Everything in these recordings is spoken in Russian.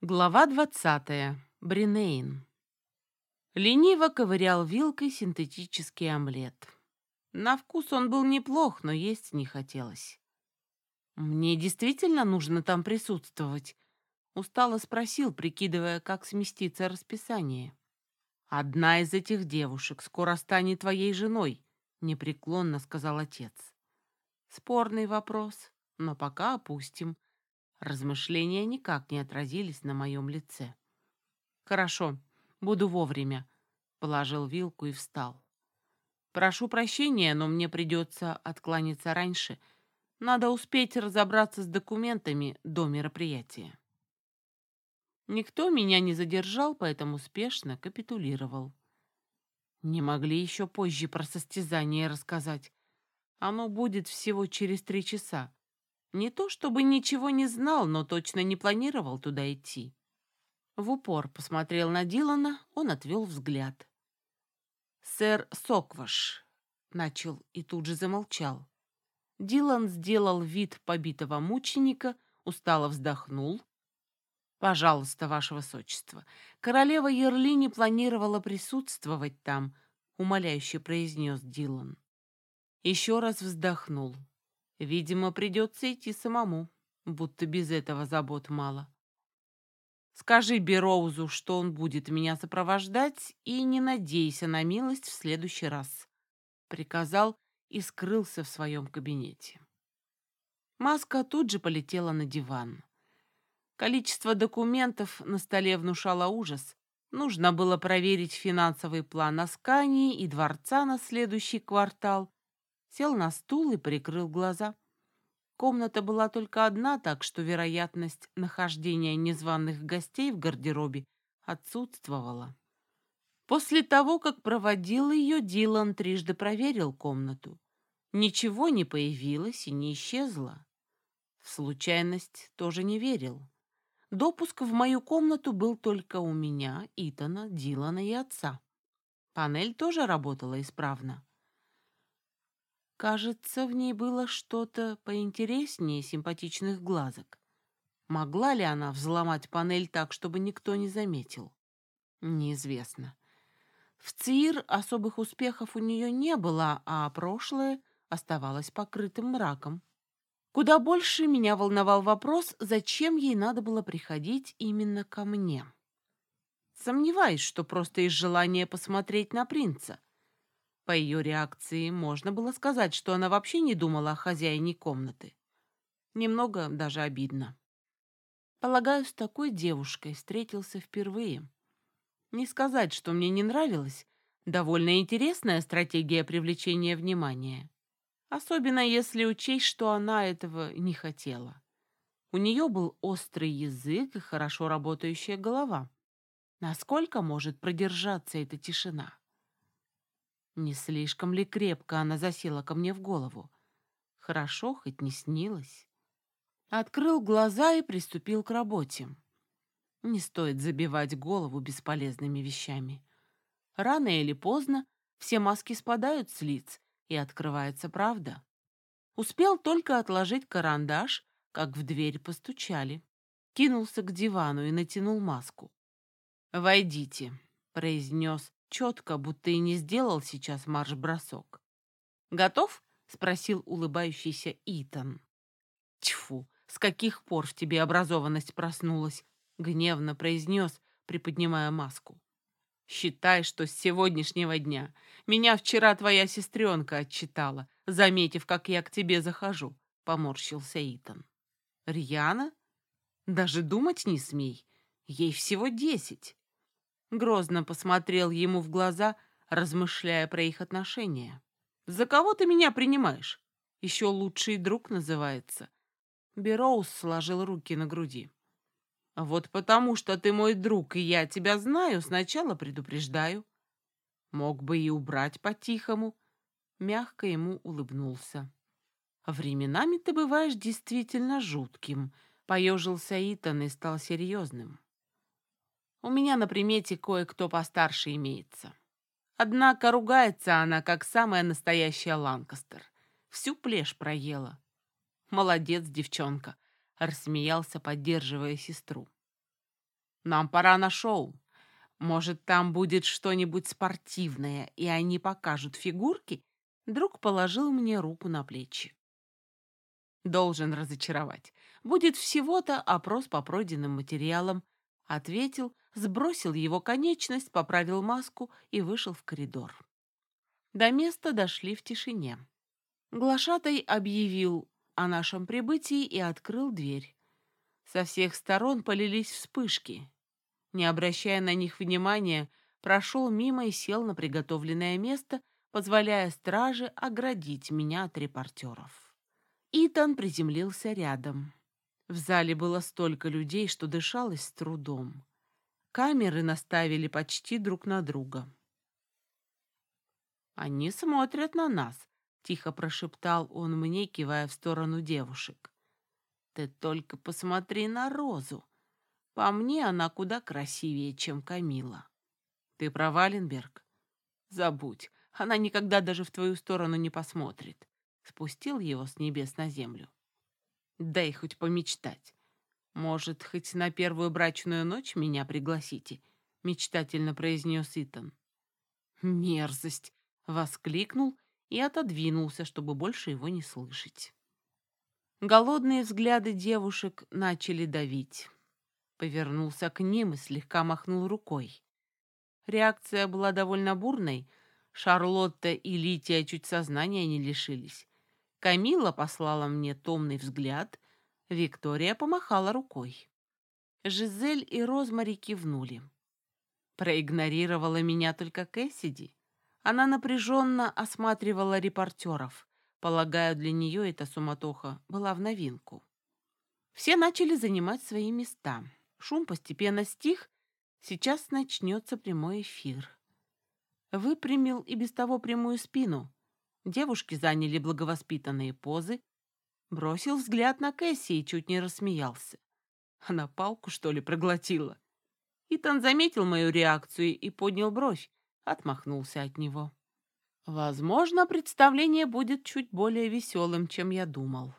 Глава двадцатая. Бринейн. Лениво ковырял вилкой синтетический омлет. На вкус он был неплох, но есть не хотелось. «Мне действительно нужно там присутствовать?» Устало спросил, прикидывая, как сместится расписание. «Одна из этих девушек скоро станет твоей женой», — непреклонно сказал отец. Спорный вопрос, но пока опустим. Размышления никак не отразились на моем лице. «Хорошо, буду вовремя», — положил вилку и встал. «Прошу прощения, но мне придется откланяться раньше. Надо успеть разобраться с документами до мероприятия». Никто меня не задержал, поэтому успешно капитулировал. Не могли еще позже про состязание рассказать. Оно будет всего через три часа. Не то чтобы ничего не знал, но точно не планировал туда идти. В упор посмотрел на Дилана, он отвел взгляд. «Сэр Сокваш», — начал и тут же замолчал. Дилан сделал вид побитого мученика, устало вздохнул. «Пожалуйста, ваше высочество, королева Ерлини планировала присутствовать там», — умоляюще произнес Дилан. Еще раз вздохнул. Видимо, придется идти самому, будто без этого забот мало. Скажи Бероузу, что он будет меня сопровождать, и не надейся на милость в следующий раз. Приказал и скрылся в своем кабинете. Маска тут же полетела на диван. Количество документов на столе внушало ужас. Нужно было проверить финансовый план Аскании и дворца на следующий квартал, сел на стул и прикрыл глаза. Комната была только одна, так что вероятность нахождения незваных гостей в гардеробе отсутствовала. После того, как проводил ее, Дилан трижды проверил комнату. Ничего не появилось и не исчезло. В случайность тоже не верил. Допуск в мою комнату был только у меня, Итана, Дилана и отца. Панель тоже работала исправно. Кажется, в ней было что-то поинтереснее симпатичных глазок. Могла ли она взломать панель так, чтобы никто не заметил? Неизвестно. В ЦИР особых успехов у нее не было, а прошлое оставалось покрытым мраком. Куда больше меня волновал вопрос, зачем ей надо было приходить именно ко мне. Сомневаюсь, что просто из желания посмотреть на принца. По ее реакции можно было сказать, что она вообще не думала о хозяине комнаты. Немного даже обидно. Полагаю, с такой девушкой встретился впервые. Не сказать, что мне не нравилось. Довольно интересная стратегия привлечения внимания. Особенно если учесть, что она этого не хотела. У нее был острый язык и хорошо работающая голова. Насколько может продержаться эта тишина? Не слишком ли крепко она засела ко мне в голову? Хорошо, хоть не снилось. Открыл глаза и приступил к работе. Не стоит забивать голову бесполезными вещами. Рано или поздно все маски спадают с лиц, и открывается правда. Успел только отложить карандаш, как в дверь постучали. Кинулся к дивану и натянул маску. «Войдите», — произнес четко, будто и не сделал сейчас марш-бросок. «Готов?» — спросил улыбающийся Итан. «Тьфу, с каких пор в тебе образованность проснулась?» — гневно произнес, приподнимая маску. «Считай, что с сегодняшнего дня. Меня вчера твоя сестренка отчитала, заметив, как я к тебе захожу», — поморщился Итан. «Рьяна? Даже думать не смей. Ей всего десять». Грозно посмотрел ему в глаза, размышляя про их отношения. «За кого ты меня принимаешь? Еще лучший друг называется». Бероуз сложил руки на груди. «Вот потому что ты мой друг, и я тебя знаю, сначала предупреждаю. Мог бы и убрать по-тихому». Мягко ему улыбнулся. «Временами ты бываешь действительно жутким», — поежился Итан и стал серьезным. У меня на примете кое-кто постарше имеется. Однако ругается она, как самая настоящая Ланкастер. Всю плешь проела. Молодец, девчонка, рассмеялся, поддерживая сестру. Нам пора на шоу. Может, там будет что-нибудь спортивное, и они покажут фигурки?» Друг положил мне руку на плечи. «Должен разочаровать. Будет всего-то опрос по пройденным материалам», — ответил, сбросил его конечность, поправил маску и вышел в коридор. До места дошли в тишине. Глашатай объявил о нашем прибытии и открыл дверь. Со всех сторон полились вспышки. Не обращая на них внимания, прошел мимо и сел на приготовленное место, позволяя страже оградить меня от репортеров. Итан приземлился рядом. В зале было столько людей, что дышалось с трудом. Камеры наставили почти друг на друга. «Они смотрят на нас», — тихо прошептал он мне, кивая в сторону девушек. «Ты только посмотри на Розу. По мне она куда красивее, чем Камила». «Ты про Валенберг?» «Забудь, она никогда даже в твою сторону не посмотрит». Спустил его с небес на землю. «Дай хоть помечтать. Может, хоть на первую брачную ночь меня пригласите?» — мечтательно произнес Итан. «Мерзость!» — воскликнул и отодвинулся, чтобы больше его не слышать. Голодные взгляды девушек начали давить. Повернулся к ним и слегка махнул рукой. Реакция была довольно бурной. Шарлотта и Лития чуть сознания не лишились. Камила послала мне томный взгляд, Виктория помахала рукой. Жизель и Розмари кивнули. Проигнорировала меня только Кэссиди. Она напряженно осматривала репортеров. Полагаю, для нее эта суматоха была в новинку. Все начали занимать свои места. Шум постепенно стих. Сейчас начнется прямой эфир. Выпрямил и без того прямую спину. Девушки заняли благовоспитанные позы, Бросил взгляд на Кэсси и чуть не рассмеялся. Она палку, что ли, проглотила? Итан заметил мою реакцию и поднял бровь, отмахнулся от него. Возможно, представление будет чуть более веселым, чем я думал.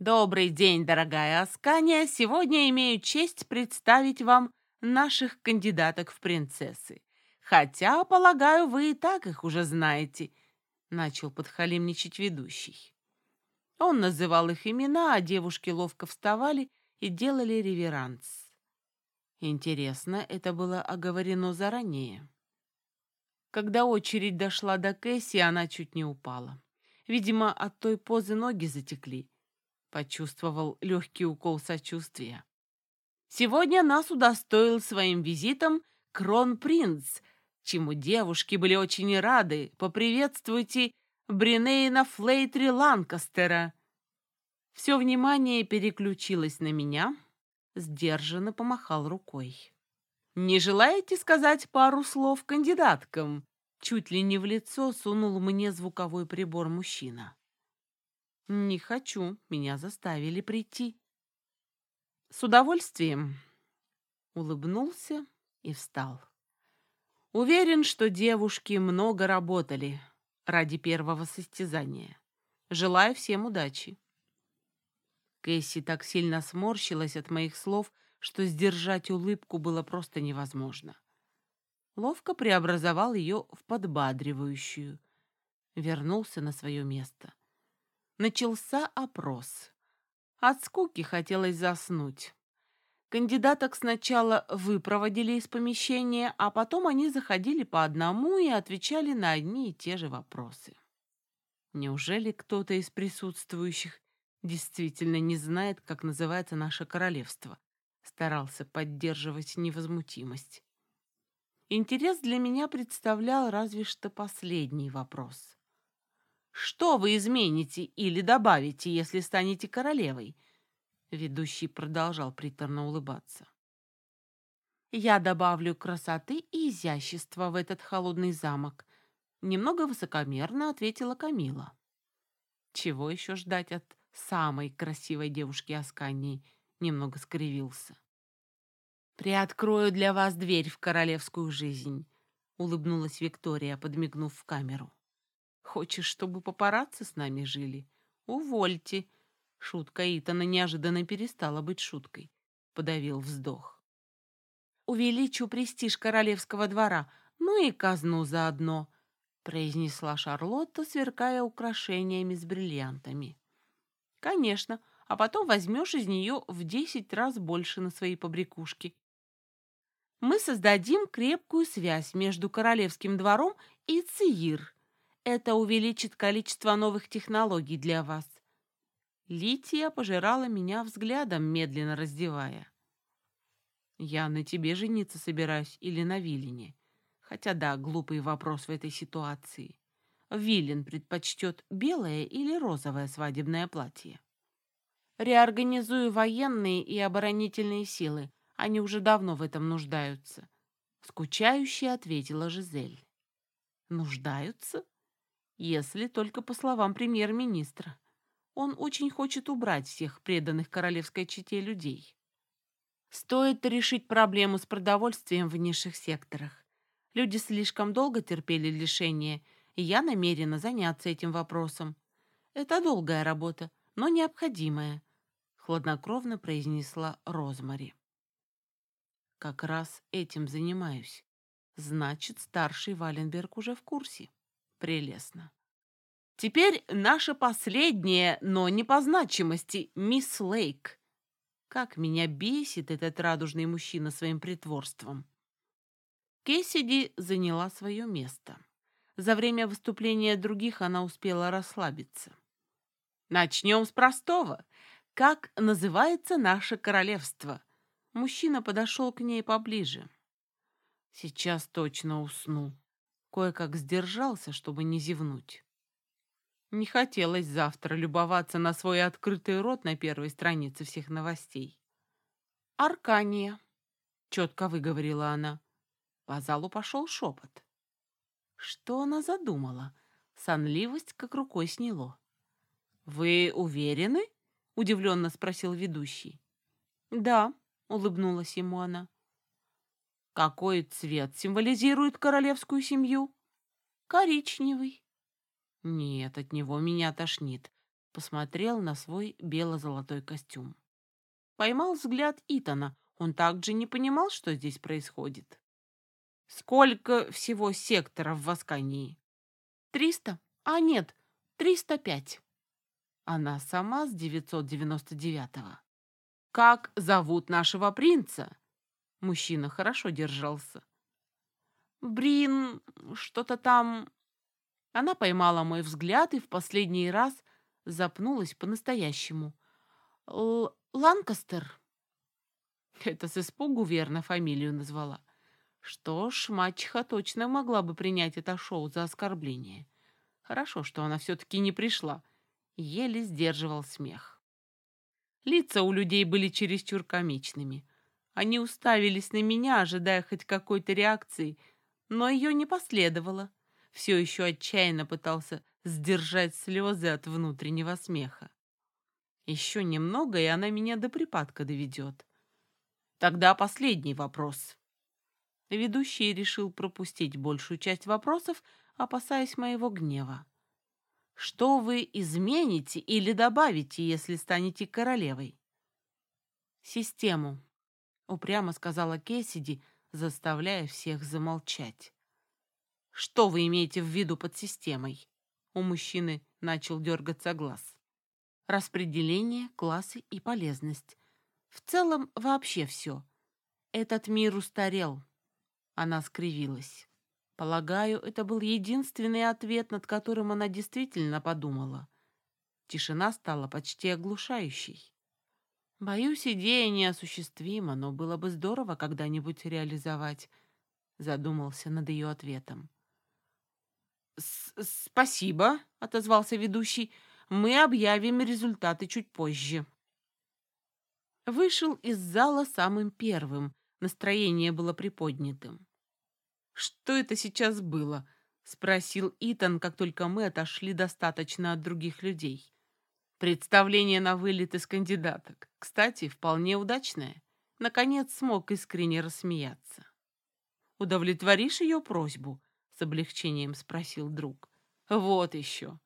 Добрый день, дорогая Аскания. Сегодня имею честь представить вам наших кандидаток в принцессы. Хотя, полагаю, вы и так их уже знаете, начал подхалимничать ведущий. Он называл их имена, а девушки ловко вставали и делали реверанс. Интересно, это было оговорено заранее. Когда очередь дошла до Кэсси, она чуть не упала. Видимо, от той позы ноги затекли. Почувствовал легкий укол сочувствия. Сегодня нас удостоил своим визитом кронпринц, чему девушки были очень рады. Поприветствуйте Бринейна Флейтри Ланкастера. Все внимание переключилось на меня, сдержанно помахал рукой. «Не желаете сказать пару слов кандидаткам?» Чуть ли не в лицо сунул мне звуковой прибор мужчина. «Не хочу, меня заставили прийти». «С удовольствием», — улыбнулся и встал. Уверен, что девушки много работали, ради первого состязания. Желаю всем удачи. Кэсси так сильно сморщилась от моих слов, что сдержать улыбку было просто невозможно. Ловко преобразовал ее в подбадривающую. Вернулся на свое место. Начался опрос. От скуки хотелось заснуть. Кандидаток сначала выпроводили из помещения, а потом они заходили по одному и отвечали на одни и те же вопросы. Неужели кто-то из присутствующих действительно не знает, как называется наше королевство? Старался поддерживать невозмутимость. Интерес для меня представлял разве что последний вопрос. Что вы измените или добавите, если станете королевой? Ведущий продолжал приторно улыбаться. «Я добавлю красоты и изящества в этот холодный замок», немного высокомерно ответила Камила. «Чего еще ждать от самой красивой девушки Аскании?» немного скривился. «Приоткрою для вас дверь в королевскую жизнь», — улыбнулась Виктория, подмигнув в камеру. «Хочешь, чтобы папарацци с нами жили? Увольте, Шутка Итана неожиданно перестала быть шуткой. Подавил вздох. увеличу престиж королевского двора, ну и казну заодно», — произнесла Шарлотта, сверкая украшениями с бриллиантами. «Конечно, а потом возьмешь из нее в десять раз больше на свои побрякушки. Мы создадим крепкую связь между королевским двором и ЦИИР. Это увеличит количество новых технологий для вас. Лития пожирала меня взглядом, медленно раздевая. Я на тебе жениться собираюсь или на Виллине? Хотя да, глупый вопрос в этой ситуации. Виллин предпочтет белое или розовое свадебное платье. Реорганизую военные и оборонительные силы. Они уже давно в этом нуждаются. Скучающе ответила Жизель. Нуждаются? Если только по словам премьер-министра. Он очень хочет убрать всех преданных королевской чете людей. Стоит решить проблему с продовольствием в низших секторах. Люди слишком долго терпели лишение, и я намерена заняться этим вопросом. Это долгая работа, но необходимая, хладнокровно произнесла Розмари. Как раз этим занимаюсь. Значит, старший Валенберг уже в курсе. Прелестно. Теперь наша последняя, но не по значимости, мисс Лейк. Как меня бесит этот радужный мужчина своим притворством. Кессиди заняла свое место. За время выступления других она успела расслабиться. Начнем с простого. Как называется наше королевство? Мужчина подошел к ней поближе. Сейчас точно усну. Кое-как сдержался, чтобы не зевнуть. Не хотелось завтра любоваться на свой открытый рот на первой странице всех новостей. «Аркания», — четко выговорила она. По залу пошел шепот. Что она задумала? Сонливость как рукой сняло. «Вы уверены?» — удивленно спросил ведущий. «Да», — улыбнулась ему она. «Какой цвет символизирует королевскую семью?» «Коричневый». Нет, от него меня тошнит. Посмотрел на свой бело-золотой костюм. Поймал взгляд Итана. Он также не понимал, что здесь происходит. Сколько всего секторов в Аскании? Триста? А нет, триста пять. Она сама с 999-го. Как зовут нашего принца? Мужчина хорошо держался. Брин, что-то там она поймала мой взгляд и в последний раз запнулась по-настоящему. «Ланкастер?» Это с испугу верно фамилию назвала. Что ж, мачеха точно могла бы принять это шоу за оскорбление. Хорошо, что она все-таки не пришла. Еле сдерживал смех. Лица у людей были чересчур комичными. Они уставились на меня, ожидая хоть какой-то реакции, но ее не последовало все еще отчаянно пытался сдержать слезы от внутреннего смеха. Еще немного, и она меня до припадка доведет. Тогда последний вопрос. Ведущий решил пропустить большую часть вопросов, опасаясь моего гнева. Что вы измените или добавите, если станете королевой? Систему, упрямо сказала Кессиди, заставляя всех замолчать. Что вы имеете в виду под системой? У мужчины начал дергаться глаз. Распределение, классы и полезность. В целом вообще все. Этот мир устарел. Она скривилась. Полагаю, это был единственный ответ, над которым она действительно подумала. Тишина стала почти оглушающей. Боюсь, идея неосуществима, но было бы здорово когда-нибудь реализовать, задумался над ее ответом. «Спасибо», — отозвался ведущий. «Мы объявим результаты чуть позже». Вышел из зала самым первым. Настроение было приподнятым. «Что это сейчас было?» — спросил Итан, как только мы отошли достаточно от других людей. Представление на вылет из кандидаток. Кстати, вполне удачное. Наконец смог искренне рассмеяться. «Удовлетворишь ее просьбу?» С облегчением спросил друг. Вот еще.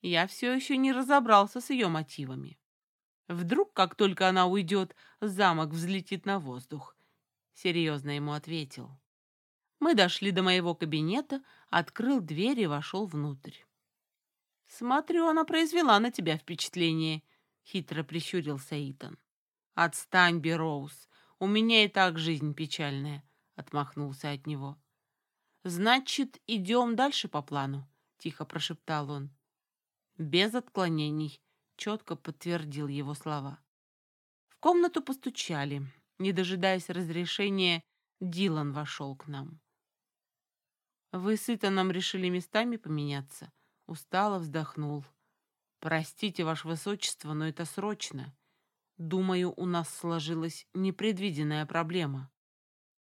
Я все еще не разобрался с ее мотивами. Вдруг, как только она уйдет, замок взлетит на воздух. серьезно ему ответил. Мы дошли до моего кабинета, открыл дверь и вошел внутрь. «Смотрю, она произвела на тебя впечатление», — хитро прищурился Итан. «Отстань, Бероуз, у меня и так жизнь печальная», — отмахнулся от него. «Значит, идем дальше по плану», — тихо прошептал он. «Без отклонений», — четко подтвердил его слова. В комнату постучали. Не дожидаясь разрешения, Дилан вошел к нам. «Вы с Итаном решили местами поменяться?» Устало вздохнул. «Простите, Ваше Высочество, но это срочно. Думаю, у нас сложилась непредвиденная проблема».